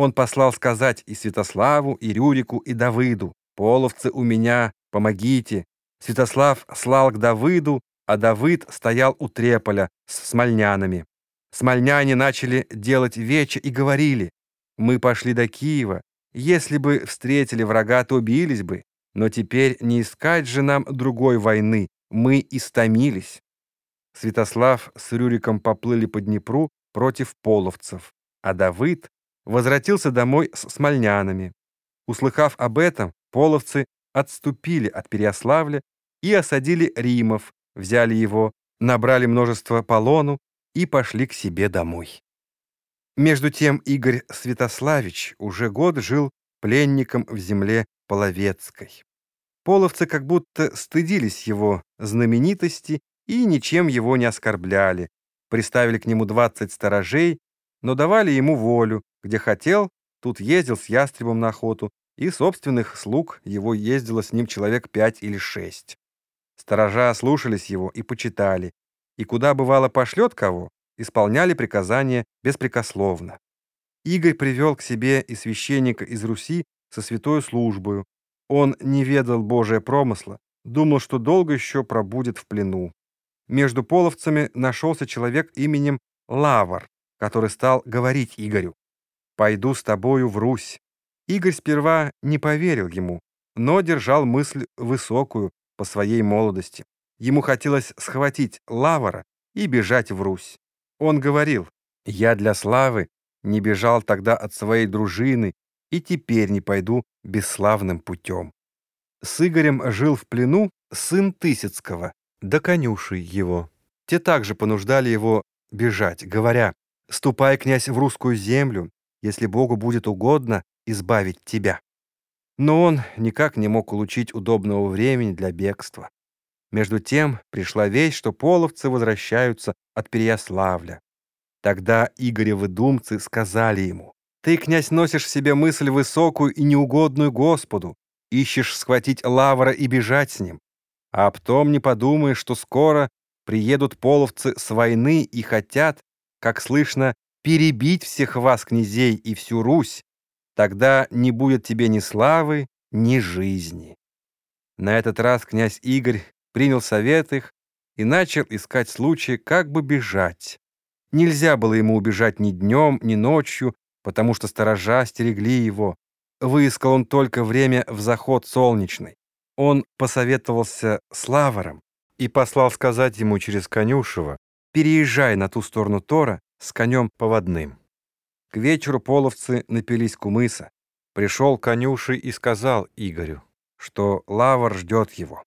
Он послал сказать и Святославу, и Рюрику, и Давыду, «Половцы у меня, помогите!» Святослав слал к Давыду, а Давыд стоял у Треполя с смольнянами. Смольняне начали делать вече и говорили, «Мы пошли до Киева. Если бы встретили врага, то бились бы. Но теперь не искать же нам другой войны. Мы истомились». Святослав с Рюриком поплыли по Днепру против половцев, а Давыд возвратился домой с смольнянами. Услыхав об этом, половцы отступили от Переяславля и осадили Римов, взяли его, набрали множество полону и пошли к себе домой. Между тем Игорь Святославич уже год жил пленником в земле Половецкой. Половцы как будто стыдились его знаменитости и ничем его не оскорбляли, приставили к нему 20 сторожей, но давали ему волю, где хотел, тут ездил с ястребом на охоту, и собственных слуг его ездило с ним человек пять или шесть. Сторожа слушались его и почитали, и куда бывало пошлет кого, исполняли приказания беспрекословно. Игорь привел к себе и священника из Руси со святой службою. Он не ведал Божия промысла, думал, что долго еще пробудет в плену. Между половцами нашелся человек именем Лавр, который стал говорить Игорю, «Пойду с тобою в Русь». Игорь сперва не поверил ему, но держал мысль высокую, по своей молодости. Ему хотелось схватить Лавара и бежать в Русь. Он говорил, «Я для славы не бежал тогда от своей дружины и теперь не пойду бесславным путем». С Игорем жил в плену сын Тысяцкого, да конюшей его. Те также понуждали его бежать, говоря, «Ступай, князь, в русскую землю, если Богу будет угодно избавить тебя». Но он никак не мог улучить удобного времени для бегства. Между тем пришла весть, что половцы возвращаются от Переяславля. Тогда Игоревы думцы сказали ему, «Ты, князь, носишь в себе мысль высокую и неугодную Господу, ищешь схватить лавра и бежать с ним. А об том не подумаешь, что скоро приедут половцы с войны и хотят, как слышно, перебить всех вас, князей, и всю Русь, Тогда не будет тебе ни славы, ни жизни. На этот раз князь Игорь принял совет их и начал искать случай, как бы бежать. Нельзя было ему убежать ни днем, ни ночью, потому что сторожа стерегли его. Выискал он только время в заход солнечный. Он посоветовался с Лаваром и послал сказать ему через Конюшева, «Переезжай на ту сторону Тора с конем поводным». К вечеру половцы напились кумыса. Пришел конюший и сказал Игорю, что Лавр ждет его.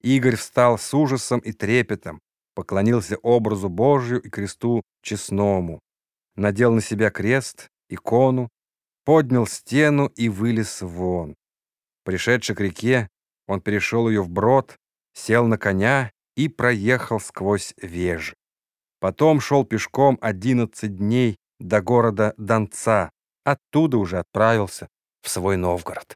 Игорь встал с ужасом и трепетом, поклонился образу Божию и кресту честному, надел на себя крест, икону, поднял стену и вылез вон. Пришедший к реке, он перешел ее вброд, сел на коня и проехал сквозь вежи. Потом шел пешком одиннадцать дней до города Донца, оттуда уже отправился в свой Новгород.